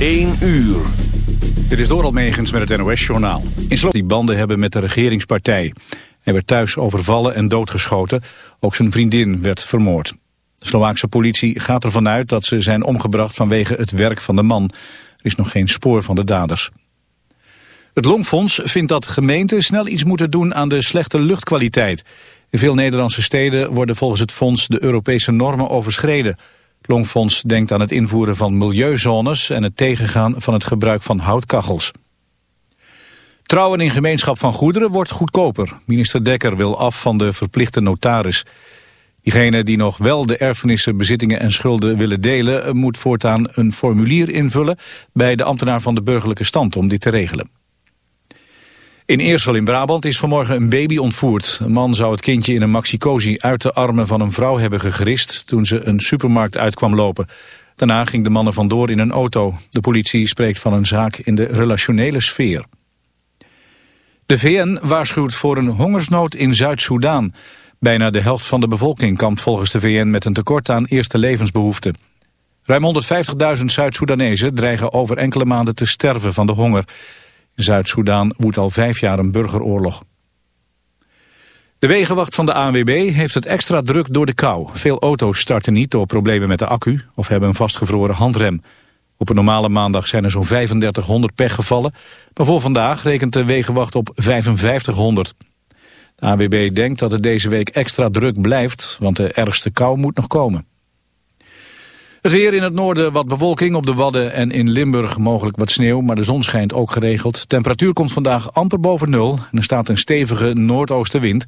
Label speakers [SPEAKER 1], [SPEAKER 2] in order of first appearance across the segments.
[SPEAKER 1] 1 uur.
[SPEAKER 2] Dit is door Almegens met het NOS-journaal. In Slot die banden hebben met de regeringspartij. Hij werd thuis overvallen en doodgeschoten. Ook zijn vriendin werd vermoord. De Slovaakse politie gaat ervan uit dat ze zijn omgebracht vanwege het werk van de man. Er is nog geen spoor van de daders. Het Longfonds vindt dat gemeenten snel iets moeten doen aan de slechte luchtkwaliteit. In veel Nederlandse steden worden volgens het fonds de Europese normen overschreden. Longfonds denkt aan het invoeren van milieuzones en het tegengaan van het gebruik van houtkachels. Trouwen in gemeenschap van goederen wordt goedkoper. Minister Dekker wil af van de verplichte notaris. Diegene die nog wel de erfenissen, bezittingen en schulden willen delen... moet voortaan een formulier invullen bij de ambtenaar van de burgerlijke stand om dit te regelen. In Eersel in Brabant is vanmorgen een baby ontvoerd. Een man zou het kindje in een maxi uit de armen van een vrouw hebben gegrist... toen ze een supermarkt uitkwam lopen. Daarna ging de man er vandoor in een auto. De politie spreekt van een zaak in de relationele sfeer. De VN waarschuwt voor een hongersnood in Zuid-Soedan. Bijna de helft van de bevolking kampt volgens de VN met een tekort aan eerste levensbehoeften. Ruim 150.000 Zuid-Soedanezen dreigen over enkele maanden te sterven van de honger. Zuid-Soedan woedt al vijf jaar een burgeroorlog. De wegenwacht van de ANWB heeft het extra druk door de kou. Veel auto's starten niet door problemen met de accu of hebben een vastgevroren handrem. Op een normale maandag zijn er zo'n 3500 pechgevallen. Maar voor vandaag rekent de wegenwacht op 5500. De ANWB denkt dat het deze week extra druk blijft, want de ergste kou moet nog komen. Het weer in het noorden wat bewolking op de Wadden en in Limburg mogelijk wat sneeuw, maar de zon schijnt ook geregeld. Temperatuur komt vandaag amper boven nul en er staat een stevige noordoostenwind.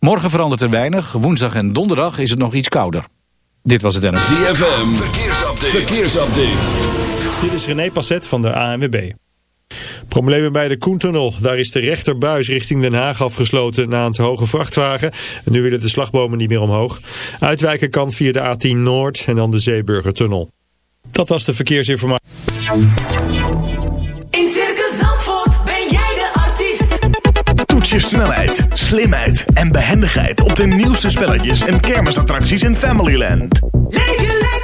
[SPEAKER 2] Morgen verandert er weinig, woensdag en donderdag is het nog iets kouder. Dit was het NRC.
[SPEAKER 1] ZFM, verkeersupdate. verkeersupdate.
[SPEAKER 3] Dit is René Passet van de ANWB. Problemen bij de Koentunnel. Daar is de rechterbuis richting Den Haag afgesloten na een te hoge vrachtwagen. En nu willen de slagbomen niet meer omhoog. Uitwijken kan via de A10 Noord en dan de Zeeburgertunnel. Dat was de verkeersinformatie.
[SPEAKER 4] In Circus Zandvoort ben jij de artiest.
[SPEAKER 5] Toets je snelheid, slimheid en behendigheid op de nieuwste spelletjes en kermisattracties in Familyland.
[SPEAKER 4] Leef je lekker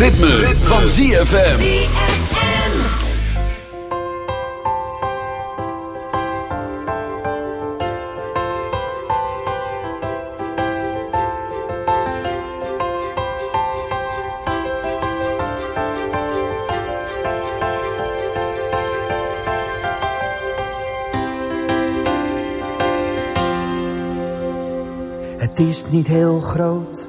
[SPEAKER 1] ritme, ritme. van ZFM.
[SPEAKER 6] Het is niet heel groot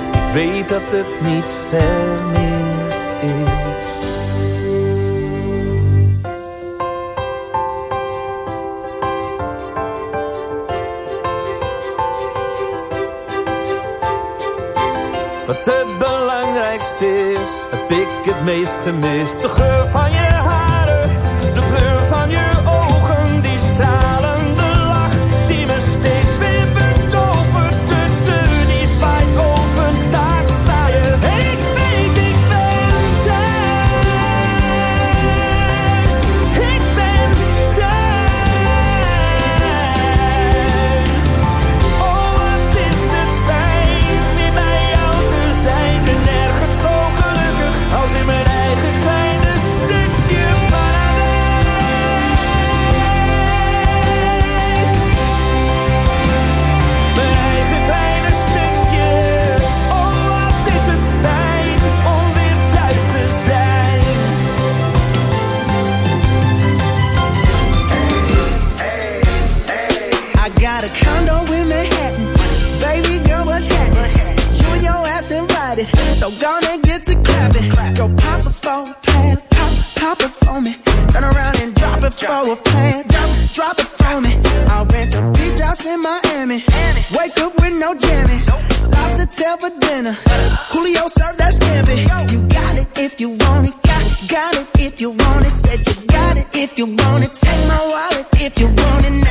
[SPEAKER 6] weet dat het niet ver is. Wat het belangrijkste is, heb ik het meest gemist. De geur van je
[SPEAKER 7] haar if you want it now.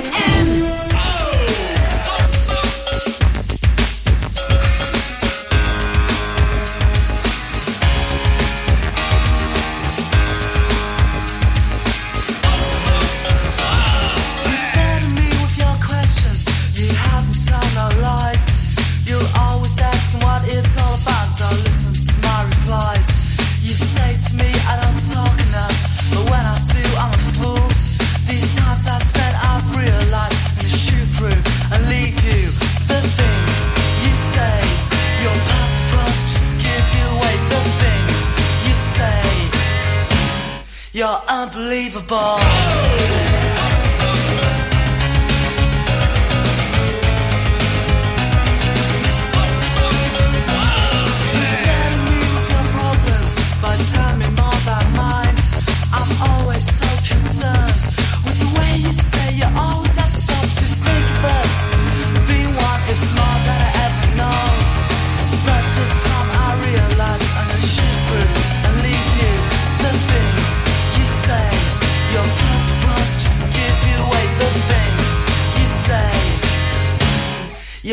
[SPEAKER 8] unbelievable.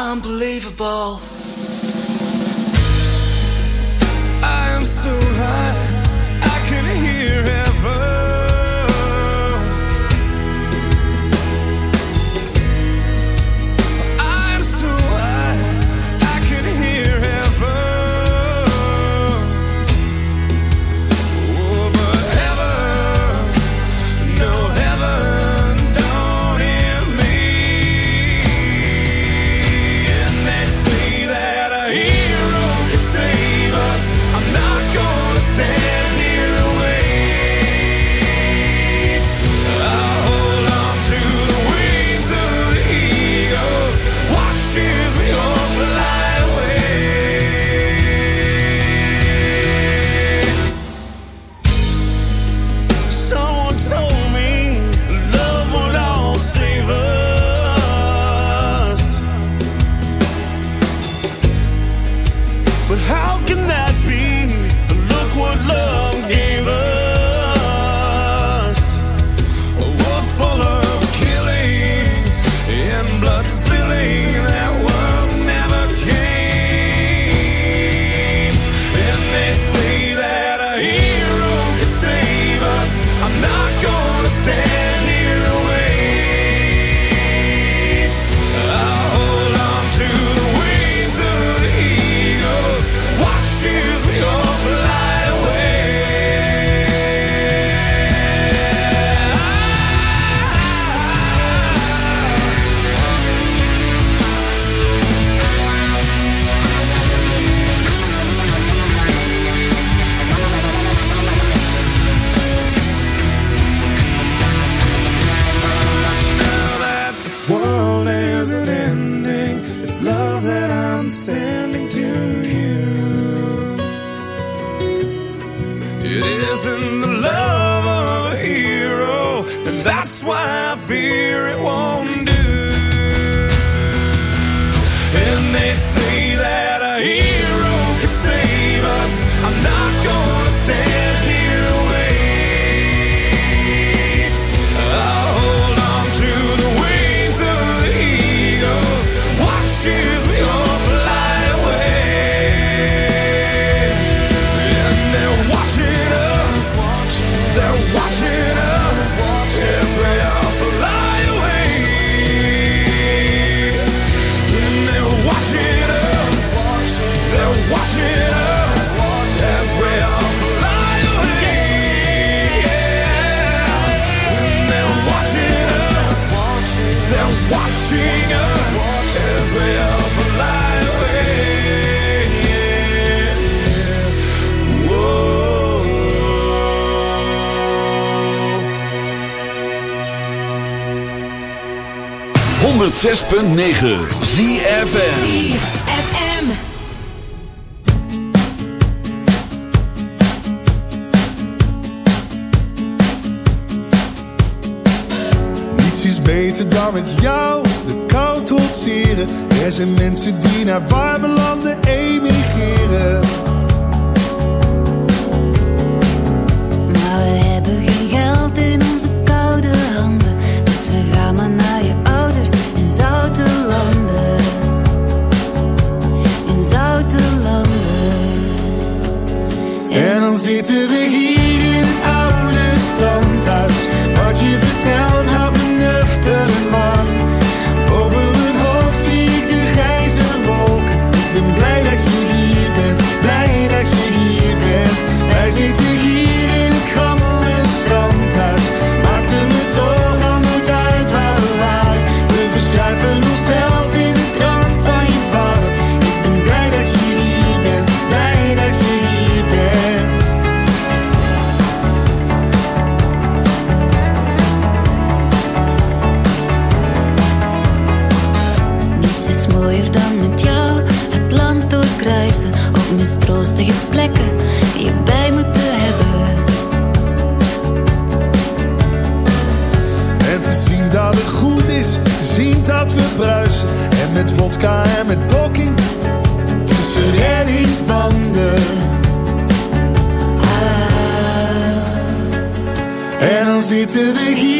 [SPEAKER 9] unbelievable. I am so high, I can hear
[SPEAKER 10] him.
[SPEAKER 1] 106.9
[SPEAKER 11] is beter dan met jou de kou trotseren. Er zijn mensen die naar warme landen
[SPEAKER 12] eten to the heat.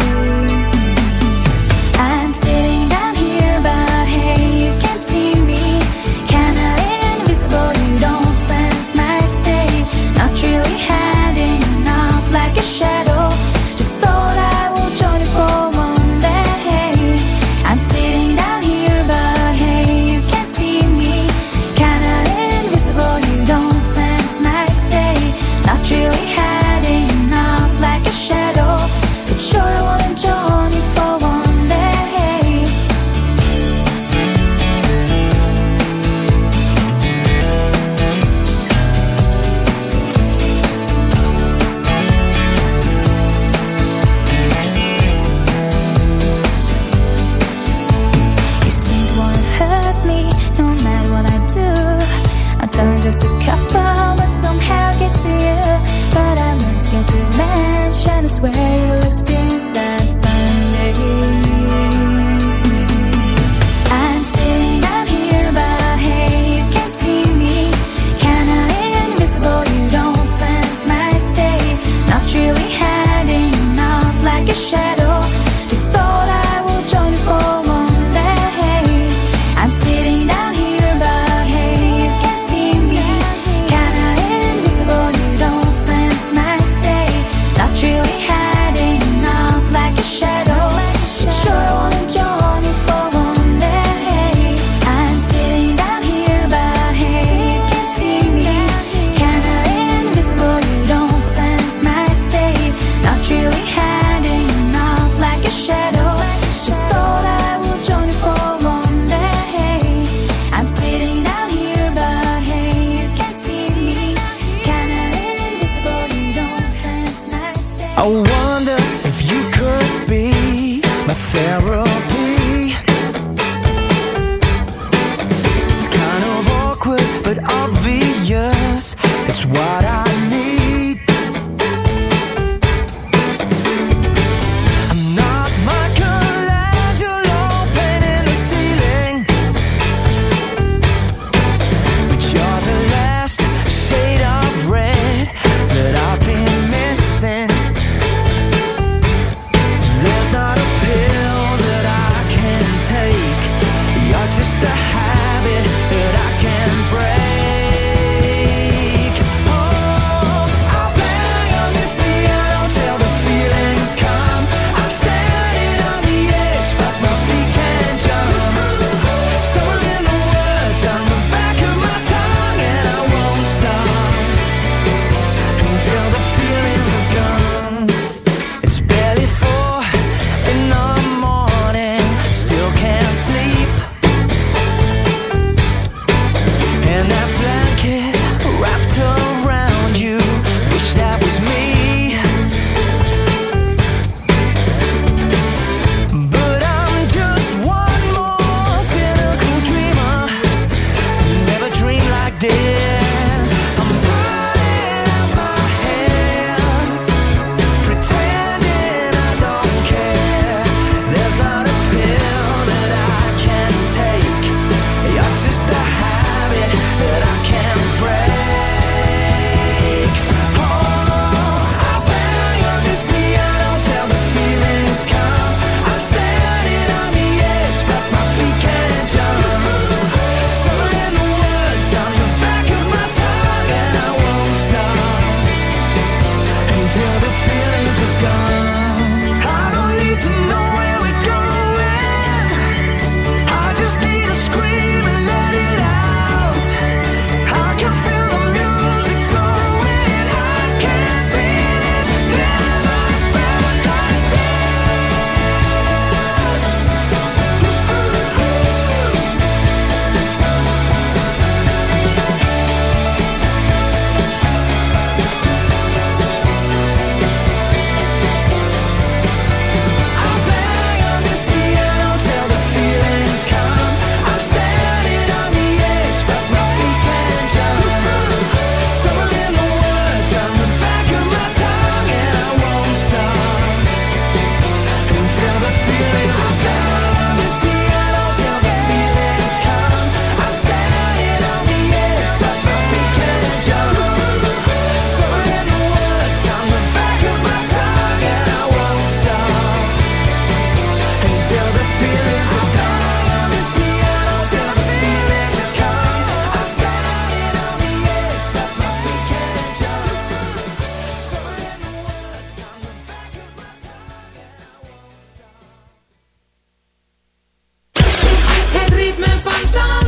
[SPEAKER 12] sunshine.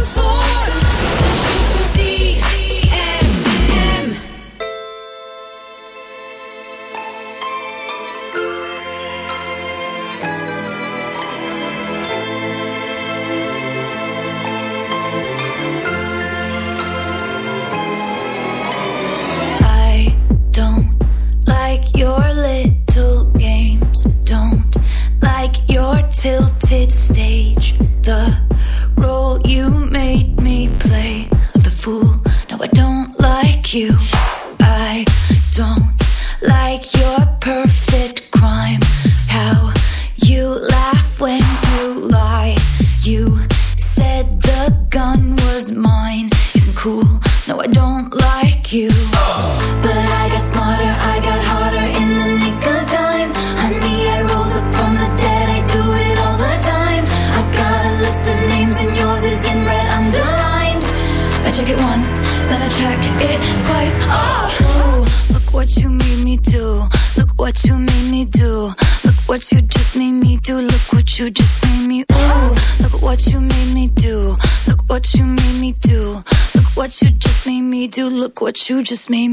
[SPEAKER 12] you just made me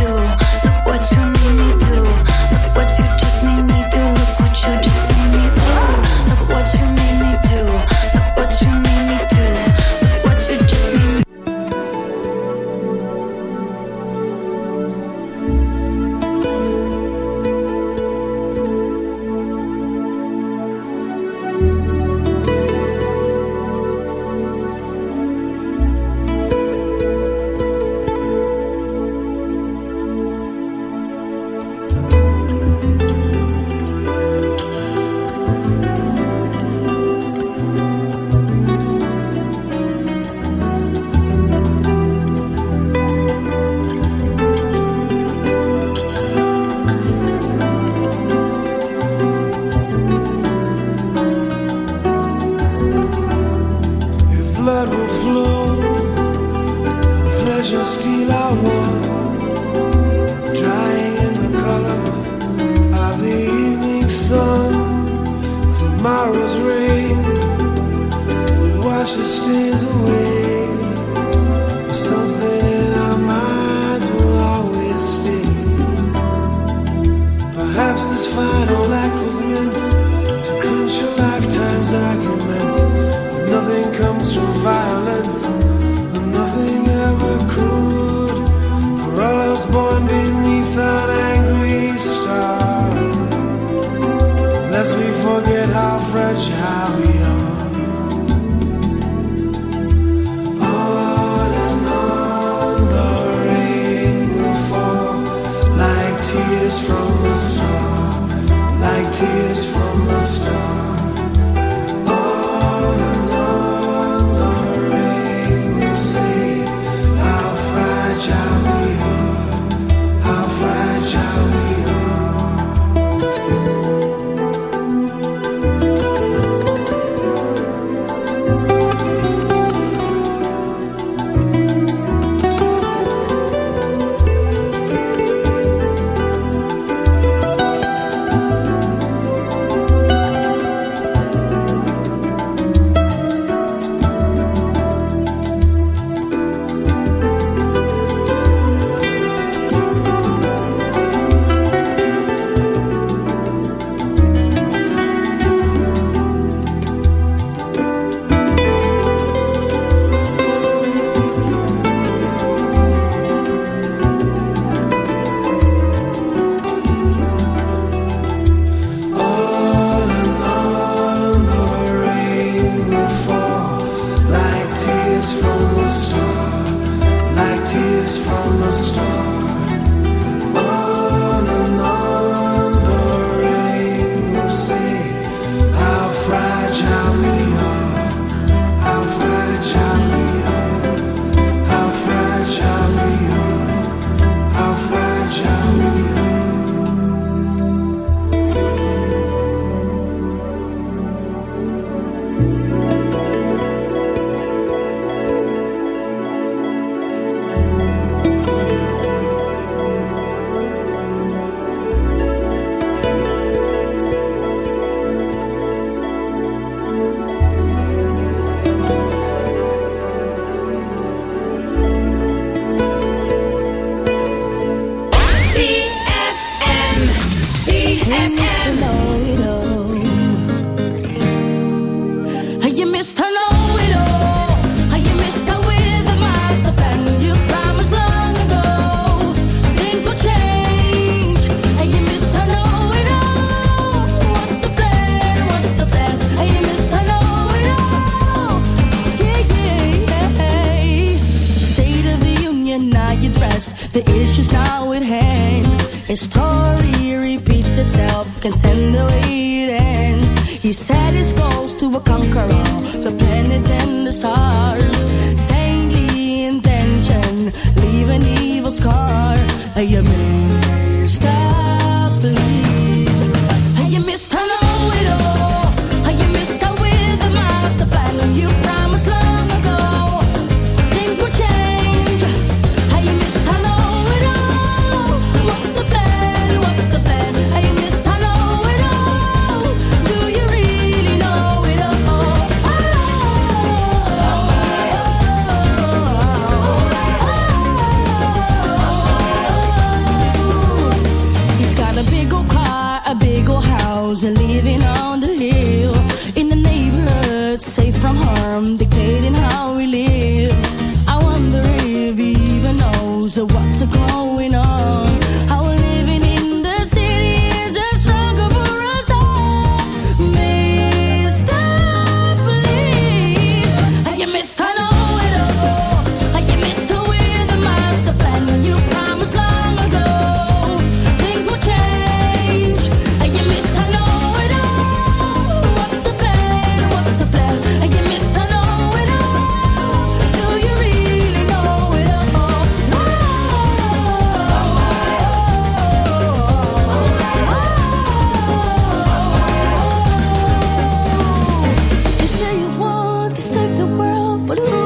[SPEAKER 12] What do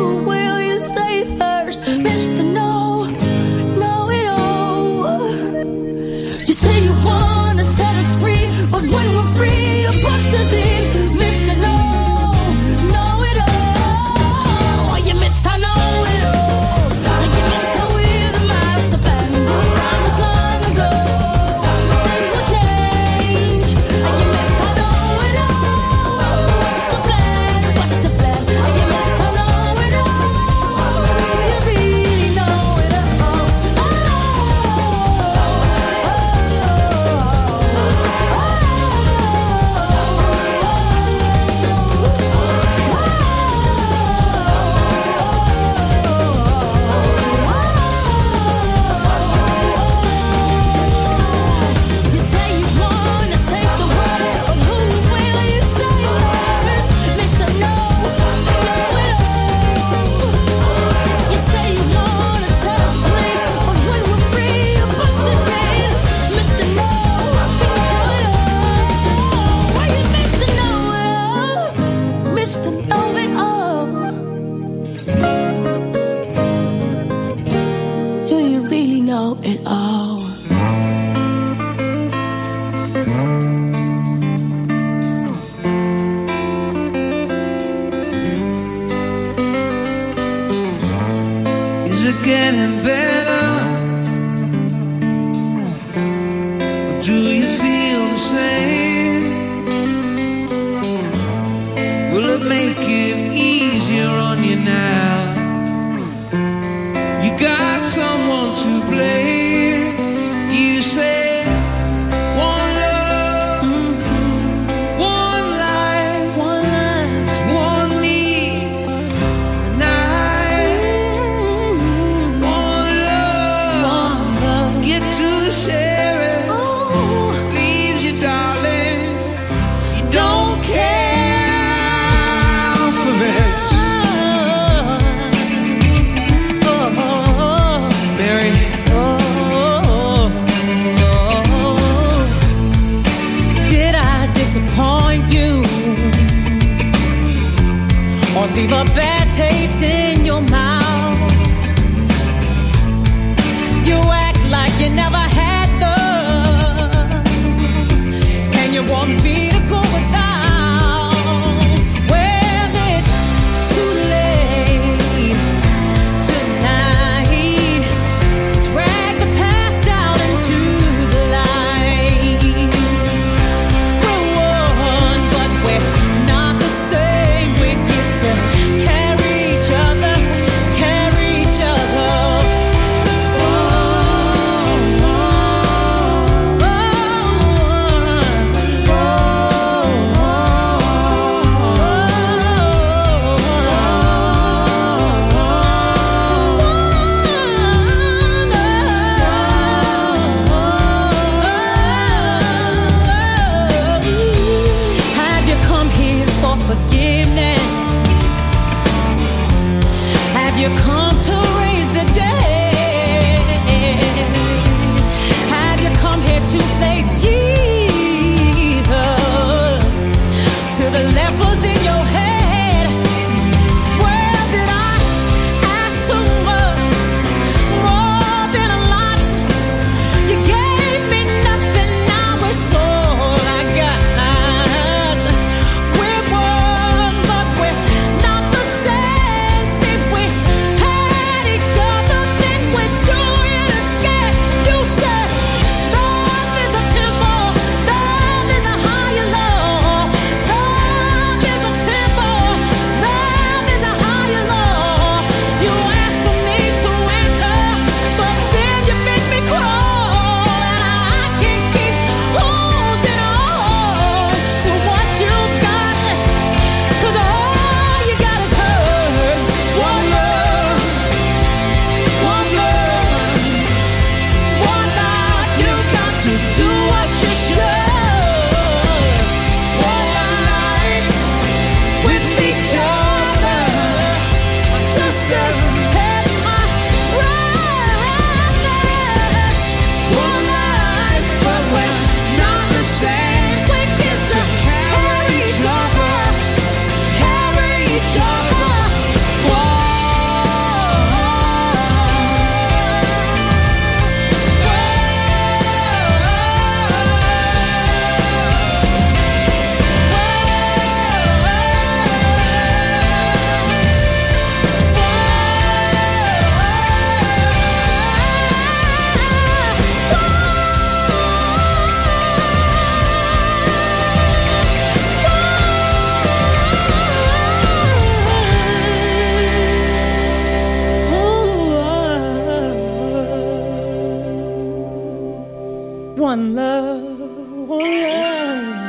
[SPEAKER 13] One
[SPEAKER 14] love, one love.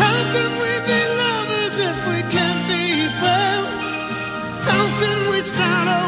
[SPEAKER 8] How can we be lovers if we can't be friends? How can we start over?